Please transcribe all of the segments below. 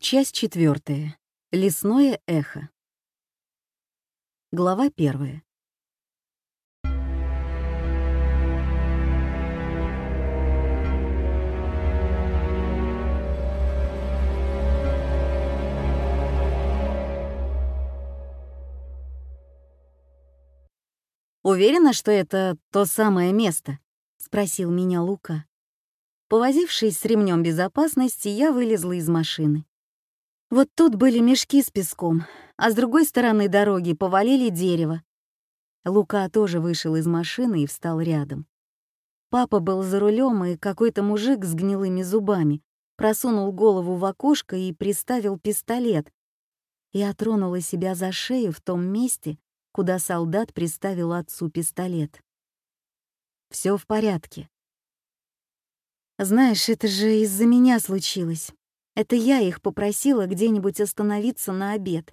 Часть четвертая. Лесное эхо. Глава первая. «Уверена, что это то самое место?» — спросил меня Лука. Повозившись с ремнем безопасности, я вылезла из машины. Вот тут были мешки с песком, а с другой стороны дороги повалили дерево. Лука тоже вышел из машины и встал рядом. Папа был за рулем, и какой-то мужик с гнилыми зубами просунул голову в окошко и приставил пистолет. Я тронула себя за шею в том месте, куда солдат приставил отцу пистолет. Все в порядке. Знаешь, это же из-за меня случилось. Это я их попросила где-нибудь остановиться на обед.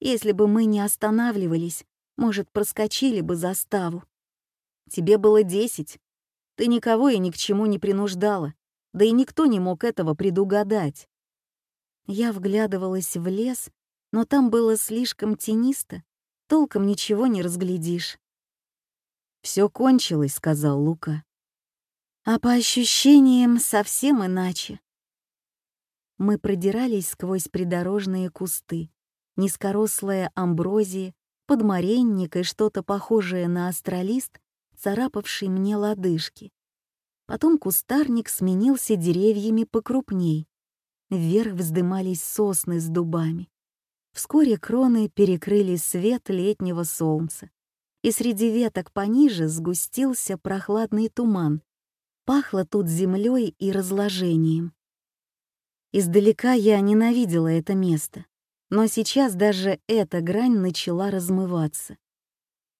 Если бы мы не останавливались, может, проскочили бы заставу. Тебе было десять. Ты никого и ни к чему не принуждала, да и никто не мог этого предугадать. Я вглядывалась в лес, но там было слишком тенисто, толком ничего не разглядишь. Все кончилось», — сказал Лука. «А по ощущениям совсем иначе мы продирались сквозь придорожные кусты, низкорослая амброзия, подмаренник и что-то похожее на астролист, царапавший мне лодыжки. Потом кустарник сменился деревьями покрупней. Вверх вздымались сосны с дубами. Вскоре кроны перекрыли свет летнего солнца, и среди веток пониже сгустился прохладный туман. Пахло тут землей и разложением. Издалека я ненавидела это место, но сейчас даже эта грань начала размываться.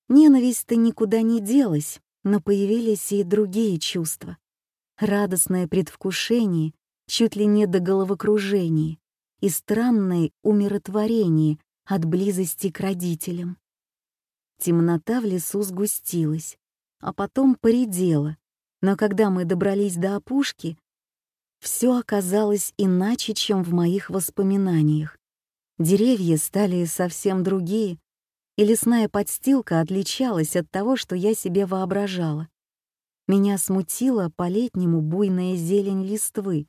Ненависть-то никуда не делась, но появились и другие чувства. Радостное предвкушение, чуть ли не до головокружения, и странное умиротворение от близости к родителям. Темнота в лесу сгустилась, а потом поредела, но когда мы добрались до опушки, все оказалось иначе, чем в моих воспоминаниях. Деревья стали совсем другие, и лесная подстилка отличалась от того, что я себе воображала. Меня смутила по-летнему буйная зелень листвы.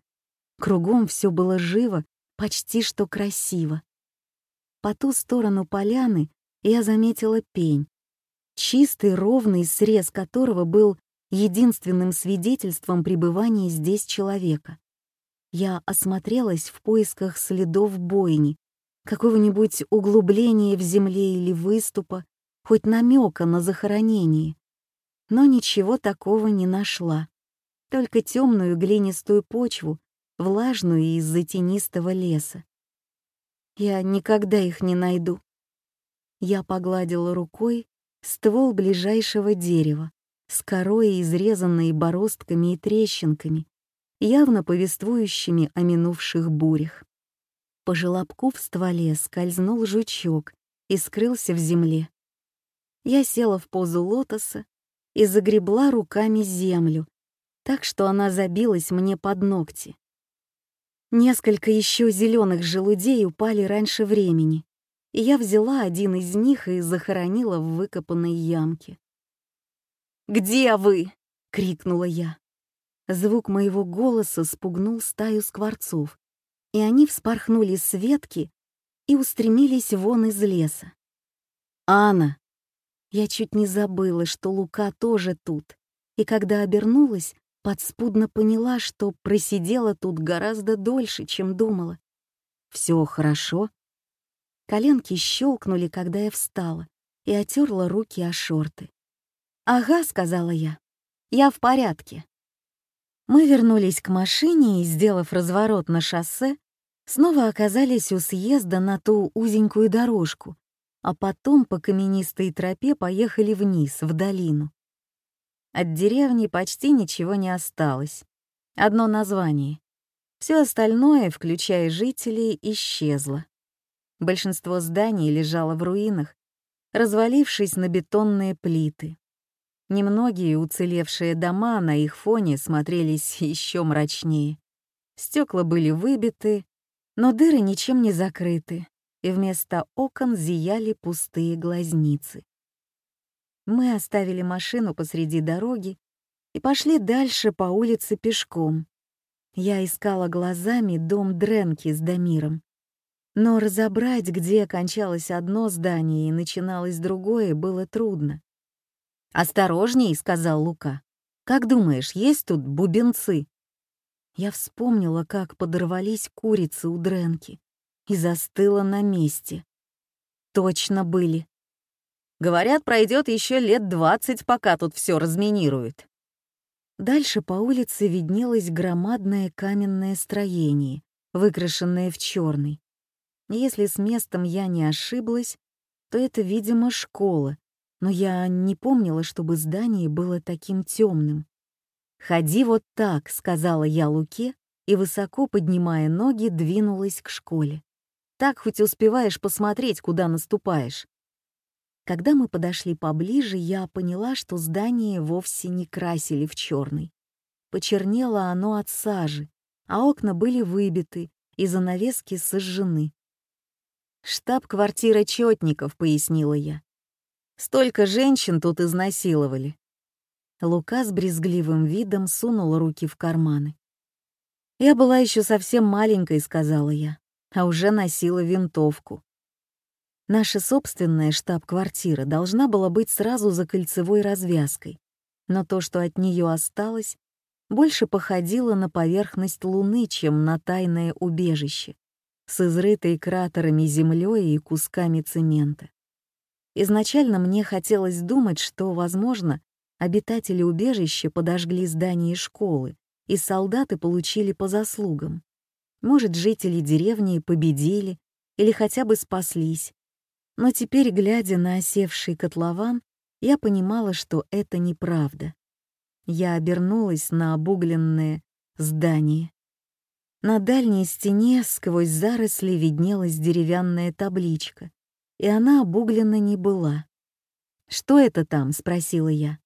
Кругом все было живо, почти что красиво. По ту сторону поляны я заметила пень, чистый ровный срез которого был единственным свидетельством пребывания здесь человека. Я осмотрелась в поисках следов бойни, какого-нибудь углубления в земле или выступа, хоть намека на захоронение. Но ничего такого не нашла. Только темную глинистую почву, влажную из-за тенистого леса. Я никогда их не найду. Я погладила рукой ствол ближайшего дерева, с корой, изрезанной бороздками и трещинками, явно повествующими о минувших бурях. По желобку в стволе скользнул жучок и скрылся в земле. Я села в позу лотоса и загребла руками землю, так что она забилась мне под ногти. Несколько еще зеленых желудей упали раньше времени, и я взяла один из них и захоронила в выкопанной ямке. «Где вы?» — крикнула я. Звук моего голоса спугнул стаю скворцов, и они вспорхнули с ветки и устремились вон из леса. «Анна!» Я чуть не забыла, что Лука тоже тут, и когда обернулась, подспудно поняла, что просидела тут гораздо дольше, чем думала. «Все хорошо?» Коленки щелкнули, когда я встала, и отерла руки о шорты. «Ага», — сказала я, — «я в порядке». Мы вернулись к машине и, сделав разворот на шоссе, снова оказались у съезда на ту узенькую дорожку, а потом по каменистой тропе поехали вниз, в долину. От деревни почти ничего не осталось. Одно название. Все остальное, включая жителей, исчезло. Большинство зданий лежало в руинах, развалившись на бетонные плиты. Немногие уцелевшие дома на их фоне смотрелись еще мрачнее. Стекла были выбиты, Но дыры ничем не закрыты, и вместо окон зияли пустые глазницы. Мы оставили машину посреди дороги и пошли дальше по улице пешком. Я искала глазами дом Дренки с Дамиром. Но разобрать, где кончалось одно здание и начиналось другое, было трудно. «Осторожней», — сказал Лука. «Как думаешь, есть тут бубенцы?» Я вспомнила, как подорвались курицы у Дренки и застыла на месте. Точно были. Говорят, пройдет еще лет двадцать, пока тут все разминируют. Дальше по улице виднелось громадное каменное строение, выкрашенное в черный. Если с местом я не ошиблась, то это, видимо, школа, но я не помнила, чтобы здание было таким темным. «Ходи вот так», — сказала я Луке, и, высоко поднимая ноги, двинулась к школе. «Так хоть успеваешь посмотреть, куда наступаешь». Когда мы подошли поближе, я поняла, что здание вовсе не красили в черный. Почернело оно от сажи, а окна были выбиты и занавески сожжены. «Штаб-квартира четников», — пояснила я. «Столько женщин тут изнасиловали». Лука с брезгливым видом сунул руки в карманы. «Я была еще совсем маленькой», — сказала я, а уже носила винтовку. Наша собственная штаб-квартира должна была быть сразу за кольцевой развязкой, но то, что от нее осталось, больше походило на поверхность Луны, чем на тайное убежище, с изрытой кратерами землей и кусками цемента. Изначально мне хотелось думать, что, возможно, обитатели убежища подожгли здание школы, и солдаты получили по заслугам. Может, жители деревни победили или хотя бы спаслись, но теперь, глядя на осевший котлован, я понимала, что это неправда. Я обернулась на обугленное здание. На дальней стене сквозь заросли виднелась деревянная табличка, и она обуглена не была. «Что это там?» — спросила я.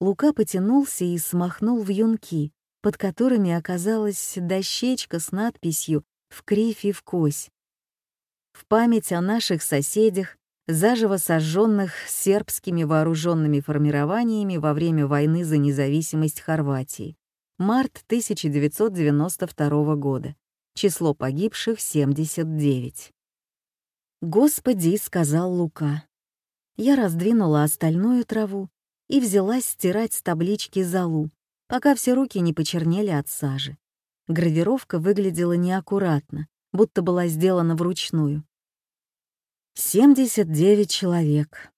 Лука потянулся и смахнул в юнки, под которыми оказалась дощечка с надписью «В кривь и в кось» в память о наших соседях, заживо сожженных сербскими вооруженными формированиями во время войны за независимость Хорватии. Март 1992 года. Число погибших — 79. «Господи», — сказал Лука. Я раздвинула остальную траву и взялась стирать с таблички залу, пока все руки не почернели от сажи. Гравировка выглядела неаккуратно, будто была сделана вручную. 79 человек.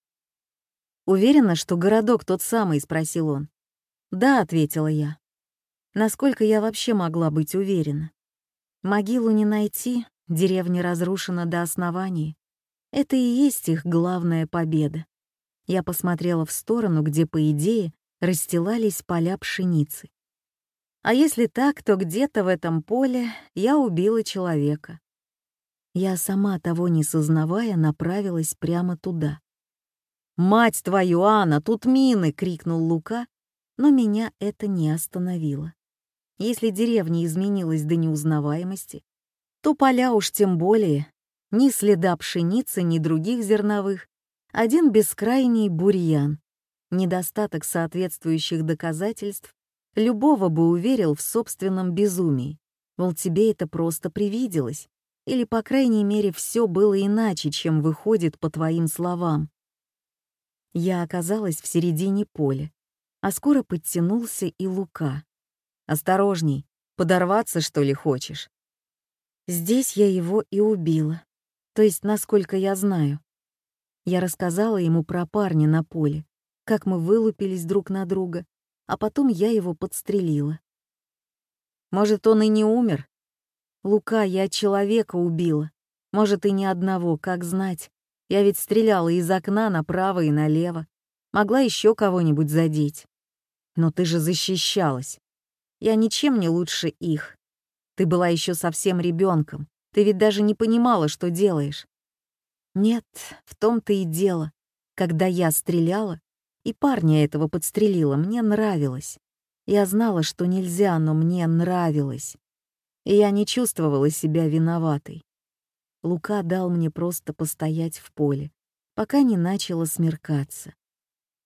«Уверена, что городок тот самый?» — спросил он. «Да», — ответила я. Насколько я вообще могла быть уверена? Могилу не найти, деревня разрушена до основания. Это и есть их главная победа. Я посмотрела в сторону, где, по идее, расстилались поля пшеницы. А если так, то где-то в этом поле я убила человека. Я сама того не сознавая направилась прямо туда. «Мать твою, Анна, тут мины!» — крикнул Лука, но меня это не остановило. Если деревня изменилась до неузнаваемости, то поля уж тем более. Ни следа пшеницы, ни других зерновых. Один бескрайний бурьян. Недостаток соответствующих доказательств любого бы уверил в собственном безумии. Мол, тебе это просто привиделось. Или, по крайней мере, все было иначе, чем выходит по твоим словам. Я оказалась в середине поля, а скоро подтянулся и Лука. «Осторожней, подорваться, что ли, хочешь?» Здесь я его и убила. То есть, насколько я знаю. Я рассказала ему про парня на поле, как мы вылупились друг на друга, а потом я его подстрелила. Может, он и не умер, Лука, я человека убила. Может, и не одного, как знать. Я ведь стреляла из окна направо и налево. Могла еще кого-нибудь задеть. Но ты же защищалась. Я ничем не лучше их. Ты была еще совсем ребенком. Ты ведь даже не понимала, что делаешь. Нет, в том-то и дело. Когда я стреляла, и парня этого подстрелила, мне нравилось. Я знала, что нельзя, но мне нравилось. и я не чувствовала себя виноватой. Лука дал мне просто постоять в поле, пока не начало смеркаться.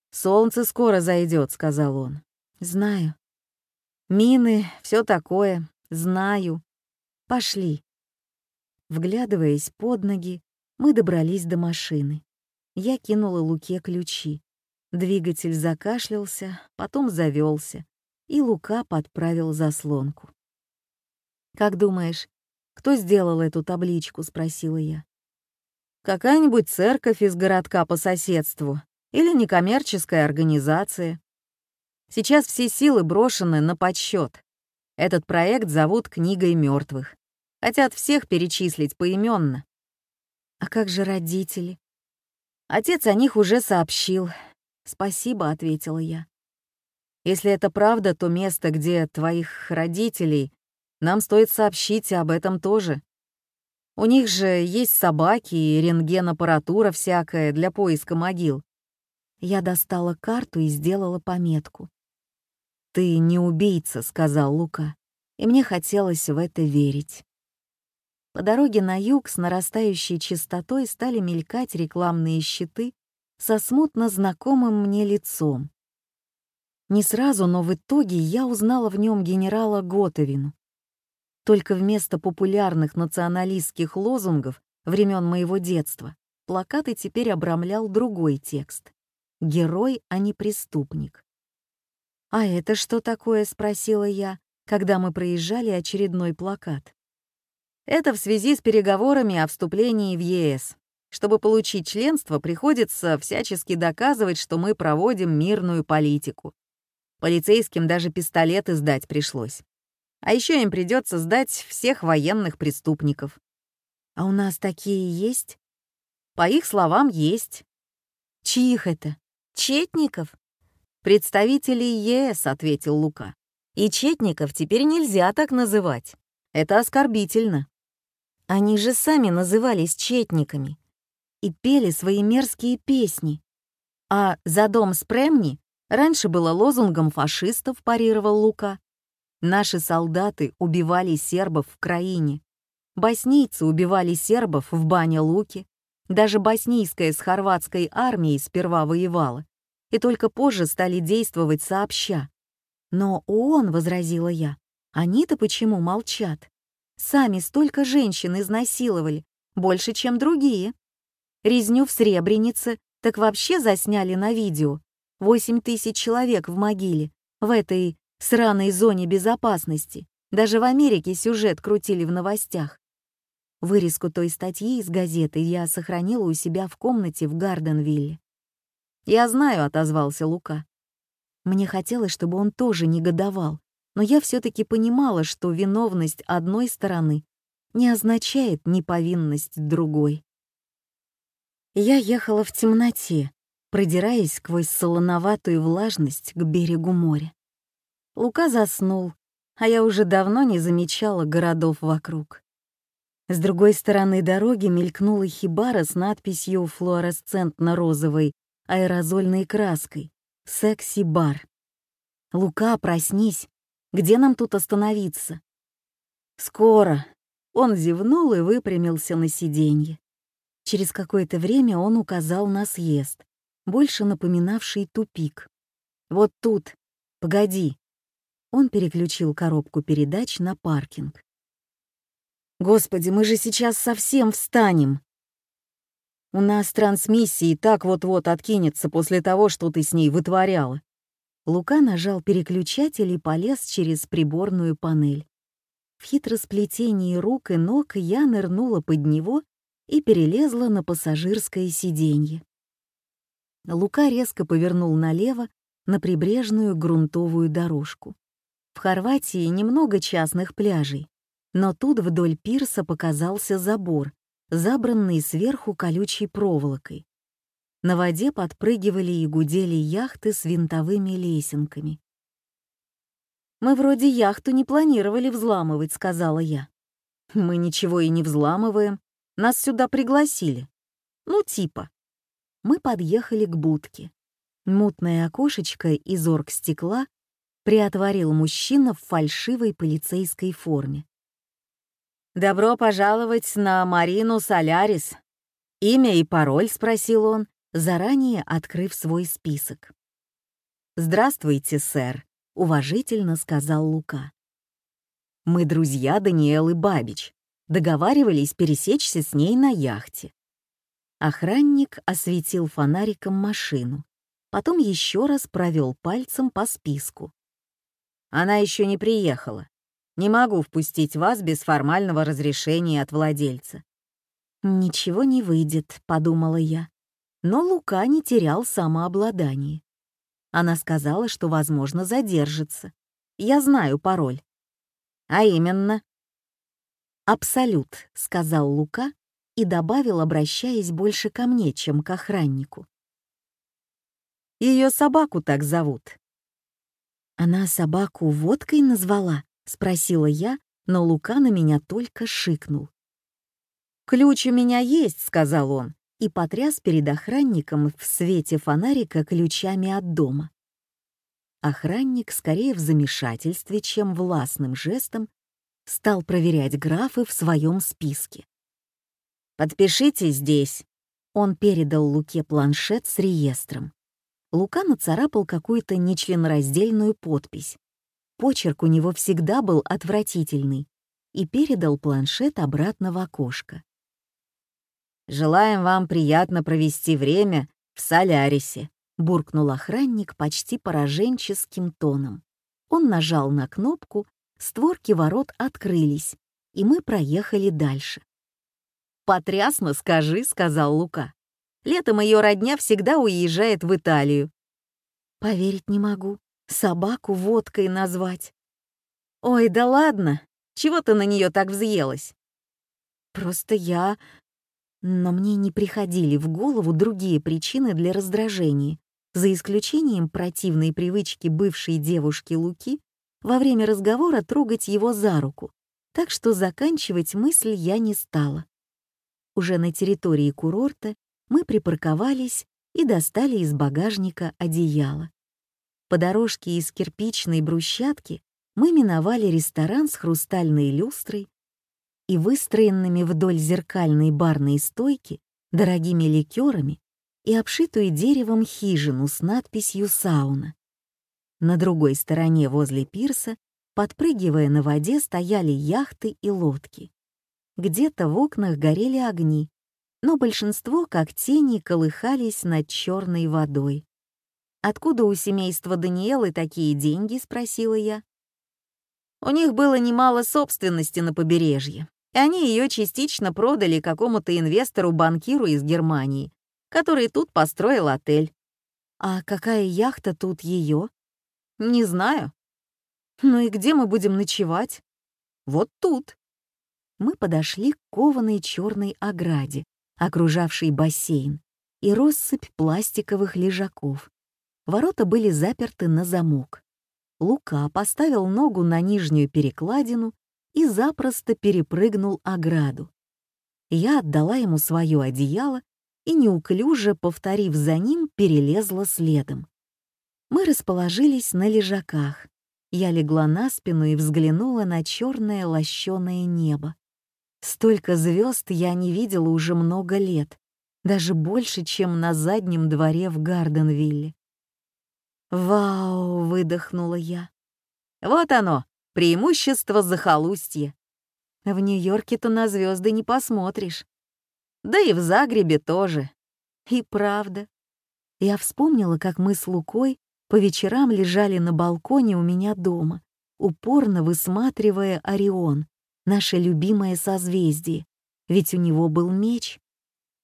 «Солнце скоро зайдет», — сказал он. «Знаю». «Мины, все такое, знаю. Пошли». Вглядываясь под ноги, мы добрались до машины. Я кинула Луке ключи. Двигатель закашлялся, потом завелся, и Лука подправил заслонку. «Как думаешь, кто сделал эту табличку?» — спросила я. «Какая-нибудь церковь из городка по соседству или некоммерческая организация. Сейчас все силы брошены на подсчет. Этот проект зовут «Книгой мертвых». Хотят всех перечислить поименно. А как же родители? Отец о них уже сообщил. Спасибо, ответила я. Если это правда, то место, где твоих родителей, нам стоит сообщить об этом тоже. У них же есть собаки и рентген-аппаратура всякая для поиска могил. Я достала карту и сделала пометку. «Ты не убийца», — сказал Лука, и мне хотелось в это верить. По дороге на юг с нарастающей частотой стали мелькать рекламные щиты со смутно знакомым мне лицом. Не сразу, но в итоге я узнала в нем генерала Готовину. Только вместо популярных националистских лозунгов времен моего детства плакаты теперь обрамлял другой текст. «Герой, а не преступник». «А это что такое?» — спросила я, когда мы проезжали очередной плакат. Это в связи с переговорами о вступлении в ЕС. Чтобы получить членство, приходится всячески доказывать, что мы проводим мирную политику. Полицейским даже пистолеты сдать пришлось. А еще им придется сдать всех военных преступников. А у нас такие есть? По их словам, есть. Чьих это? Четников? Представителей ЕС, ответил Лука. И четников теперь нельзя так называть. Это оскорбительно. Они же сами назывались четниками и пели свои мерзкие песни. А «За дом с Премни» раньше было лозунгом фашистов, парировал Лука. Наши солдаты убивали сербов в краине. Боснийцы убивали сербов в бане Луки. Даже боснийская с хорватской армией сперва воевала, и только позже стали действовать сообща. Но ООН, — возразила я, — они-то почему молчат? Сами столько женщин изнасиловали, больше, чем другие. Резню в Сребренице так вообще засняли на видео. Восемь тысяч человек в могиле, в этой сраной зоне безопасности. Даже в Америке сюжет крутили в новостях. Вырезку той статьи из газеты я сохранила у себя в комнате в Гарденвилле. «Я знаю», — отозвался Лука. Мне хотелось, чтобы он тоже негодовал, но я все-таки понимала, что виновность одной стороны не означает неповинность другой. Я ехала в темноте, продираясь сквозь солоноватую влажность к берегу моря. Лука заснул, а я уже давно не замечала городов вокруг. С другой стороны дороги мелькнула хибара с надписью флуоресцентно-розовой аэрозольной краской «Секси-бар». «Лука, проснись! Где нам тут остановиться?» «Скоро!» Он зевнул и выпрямился на сиденье. Через какое-то время он указал на съезд, больше напоминавший тупик. «Вот тут. Погоди». Он переключил коробку передач на паркинг. «Господи, мы же сейчас совсем встанем!» «У нас трансмиссия и так вот-вот откинется после того, что ты с ней вытворяла». Лука нажал переключатель и полез через приборную панель. В хитросплетении рук и ног я нырнула под него и перелезла на пассажирское сиденье. Лука резко повернул налево на прибрежную грунтовую дорожку. В Хорватии немного частных пляжей, но тут вдоль пирса показался забор, забранный сверху колючей проволокой. На воде подпрыгивали и гудели яхты с винтовыми лесенками. «Мы вроде яхту не планировали взламывать», — сказала я. «Мы ничего и не взламываем. Нас сюда пригласили. Ну, типа». Мы подъехали к будке. Мутное окошечко из оргстекла приотворил мужчина в фальшивой полицейской форме. «Добро пожаловать на Марину Солярис. Имя и пароль?» — спросил он, заранее открыв свой список. «Здравствуйте, сэр», — уважительно сказал Лука. «Мы друзья Даниэлы Бабич. Договаривались пересечься с ней на яхте». Охранник осветил фонариком машину, потом еще раз провел пальцем по списку. «Она еще не приехала. Не могу впустить вас без формального разрешения от владельца». «Ничего не выйдет», — подумала я. Но Лука не терял самообладание. Она сказала, что, возможно, задержится. Я знаю пароль. А именно? «Абсолют», — сказал Лука и добавил, обращаясь больше ко мне, чем к охраннику. Ее собаку так зовут. Она собаку водкой назвала? — спросила я, но Лука на меня только шикнул. «Ключ у меня есть», — сказал он, и потряс перед охранником в свете фонарика ключами от дома. Охранник, скорее в замешательстве, чем властным жестом, стал проверять графы в своем списке. «Подпишите здесь». Он передал Луке планшет с реестром. Лука нацарапал какую-то нечленораздельную подпись, Почерк у него всегда был отвратительный и передал планшет обратно в окошко. «Желаем вам приятно провести время в Солярисе», — буркнул охранник почти пораженческим тоном. Он нажал на кнопку, створки ворот открылись, и мы проехали дальше. «Потрясно, скажи», — сказал Лука. «Летом ее родня всегда уезжает в Италию». «Поверить не могу собаку водкой назвать. Ой, да ладно, чего ты на нее так взъелась? Просто я... Но мне не приходили в голову другие причины для раздражения, за исключением противной привычки бывшей девушки Луки во время разговора трогать его за руку, так что заканчивать мысль я не стала. Уже на территории курорта мы припарковались и достали из багажника одеяло. По дорожке из кирпичной брусчатки мы миновали ресторан с хрустальной люстрой и выстроенными вдоль зеркальной барной стойки дорогими ликерами и обшитую деревом хижину с надписью «Сауна». На другой стороне возле пирса, подпрыгивая на воде, стояли яхты и лодки. Где-то в окнах горели огни, но большинство, как тени, колыхались над черной водой. «Откуда у семейства Даниэлы такие деньги?» — спросила я. У них было немало собственности на побережье, и они ее частично продали какому-то инвестору-банкиру из Германии, который тут построил отель. А какая яхта тут ее? Не знаю. Ну и где мы будем ночевать? Вот тут. Мы подошли к кованой черной ограде, окружавшей бассейн, и россыпь пластиковых лежаков. Ворота были заперты на замок. Лука поставил ногу на нижнюю перекладину и запросто перепрыгнул ограду. Я отдала ему свое одеяло и, неуклюже повторив за ним, перелезла следом. Мы расположились на лежаках. Я легла на спину и взглянула на черное лощеное небо. Столько звезд я не видела уже много лет, даже больше, чем на заднем дворе в Гарденвилле. «Вау!» — выдохнула я. «Вот оно, преимущество захолустья. В Нью-Йорке-то на звезды не посмотришь. Да и в Загребе тоже. И правда. Я вспомнила, как мы с Лукой по вечерам лежали на балконе у меня дома, упорно высматривая Орион, наше любимое созвездие, ведь у него был меч.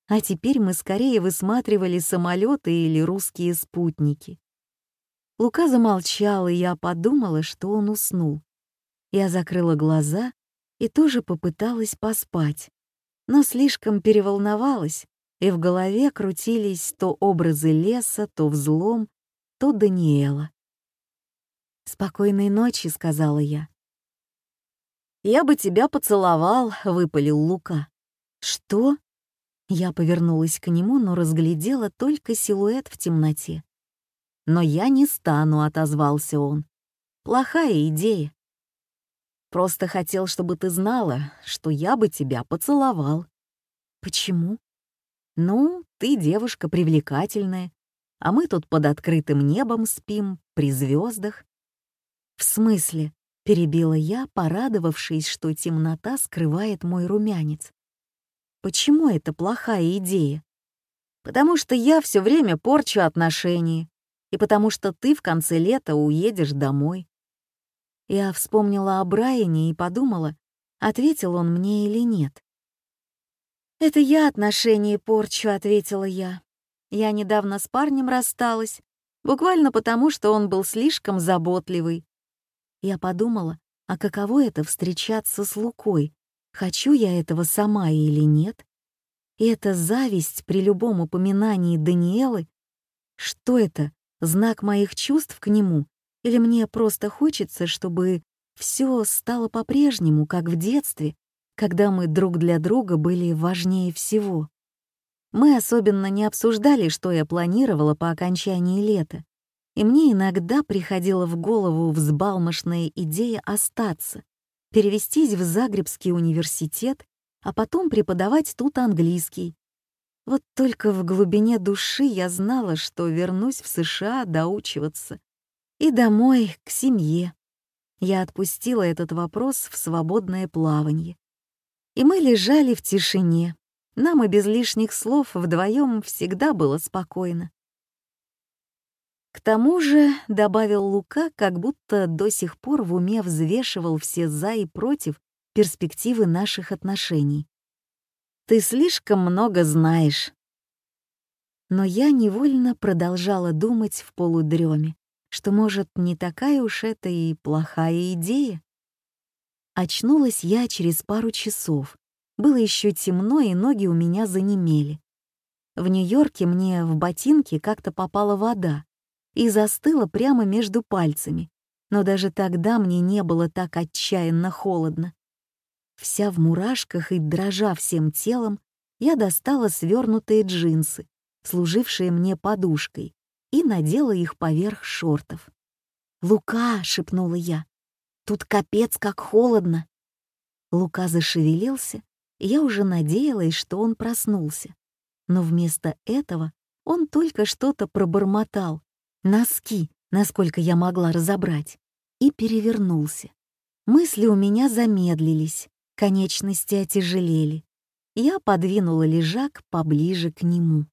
А теперь мы скорее высматривали самолеты или русские спутники. Лука замолчал, и я подумала, что он уснул. Я закрыла глаза и тоже попыталась поспать, но слишком переволновалась, и в голове крутились то образы леса, то взлом, то Даниэла. «Спокойной ночи», — сказала я. «Я бы тебя поцеловал», — выпалил Лука. «Что?» Я повернулась к нему, но разглядела только силуэт в темноте. «Но я не стану», — отозвался он. «Плохая идея». Просто хотел, чтобы ты знала, что я бы тебя поцеловал». «Почему?» «Ну, ты девушка привлекательная, а мы тут под открытым небом спим, при звездах. «В смысле?» — перебила я, порадовавшись, что темнота скрывает мой румянец. «Почему это плохая идея?» «Потому что я все время порчу отношения, и потому что ты в конце лета уедешь домой». Я вспомнила о Брайане и подумала, ответил он мне или нет. «Это я отношения порчу», — ответила я. «Я недавно с парнем рассталась, буквально потому, что он был слишком заботливый. Я подумала, а каково это встречаться с Лукой? Хочу я этого сама или нет? И эта зависть при любом упоминании Даниэлы? Что это, знак моих чувств к нему? Или мне просто хочется, чтобы все стало по-прежнему, как в детстве, когда мы друг для друга были важнее всего? Мы особенно не обсуждали, что я планировала по окончании лета и мне иногда приходила в голову взбалмошная идея остаться, перевестись в Загребский университет, а потом преподавать тут английский. Вот только в глубине души я знала, что вернусь в США доучиваться. И домой, к семье. Я отпустила этот вопрос в свободное плавание. И мы лежали в тишине. Нам и без лишних слов вдвоем всегда было спокойно. К тому же, — добавил Лука, как будто до сих пор в уме взвешивал все «за» и «против» перспективы наших отношений. «Ты слишком много знаешь». Но я невольно продолжала думать в полудреме, что, может, не такая уж это и плохая идея. Очнулась я через пару часов. Было еще темно, и ноги у меня занемели. В Нью-Йорке мне в ботинки как-то попала вода, и застыла прямо между пальцами, но даже тогда мне не было так отчаянно холодно. Вся в мурашках и дрожа всем телом, я достала свернутые джинсы, служившие мне подушкой, и надела их поверх шортов. «Лука!» — шепнула я. «Тут капец как холодно!» Лука зашевелился, и я уже надеялась, что он проснулся. Но вместо этого он только что-то пробормотал, носки, насколько я могла разобрать, и перевернулся. Мысли у меня замедлились, конечности отяжелели. Я подвинула лежак поближе к нему.